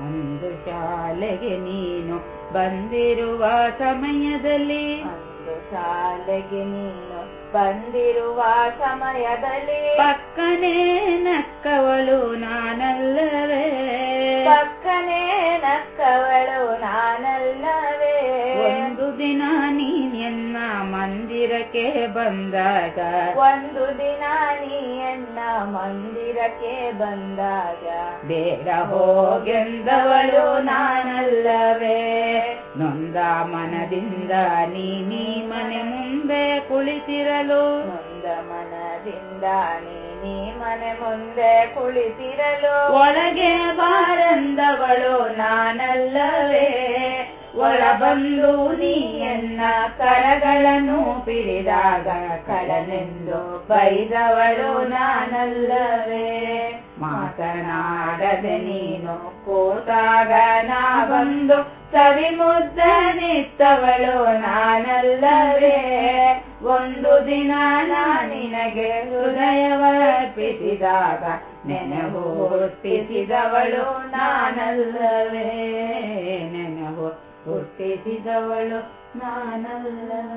ಒಂದು ಶಾಲೆಗೆ ನೀನು ಬಂದಿರುವ ಸಮಯದಲ್ಲಿ. ಒಂದು ಶಾಲೆಗೆ ನೀನು ಬಂದಿರುವ ಸಮಯದಲ್ಲಿ. ಪಕ್ಕನೆ ನಕ್ಕವಳು ನಾನಲ್ಲವೇ. ಪಕ್ಕನೆ ನಕ್ಕವಳು ನಾನಲ್ಲವೇ. ಒಂದು ದಿನ ನೀನೆನ್ನ ಮಂದಿರಕ್ಕೆ ಬಂದಾಗ ಒಂದು ದಿನ ನೀಯನ್ನ ಮಂದಿರಕ್ಕೆ ಬಂದಾಗ ಬೇಡ ಹೋಗೆಂದವಳು ನಾನಲ್ಲವೇ. ನೊಂದ ಮನದಿಂದ ನೀ ನೀ ಮನೆ ಮುಂದೆ ಕುಳಿತಿರಲು. ನೊಂದ ಮನದಿಂದ ನೀ ಮನೆ ಮುಂದೆ ಕುಳಿತಿರಲು. ಒಳಗೆ ಬಾರಂದವಳು ನಾನಲ್ಲವೇ. ಒಳ ಬಂದು ನೀಯನ್ನ ಕರಗಳನ್ನು ಪಿಡಿದಾಗ ಕಳನೆಂದು ಬೈದವಳು ನಾನಲ್ಲವೇ. ಮಾತನಾಡದೆ ನೀನು ಕೂತಾಗ ನಾ ಬಂದು ಸವಿ ಮುದ್ದನಿತ್ತವಳು ನಾನಲ್ಲವೇ. ಒಂದು ದಿನ ನಾ ನಿನಗೆ ಹೃದಯವರ್ಪಿಸಿದಾಗ ನೆನವು ಹುಟ್ಟಿಸಿದವಳು ನಾನಲ್ಲವೇ. ಹುಟ್ಟಿಸಿದವಳು ನಾನಲ್ಲವೇ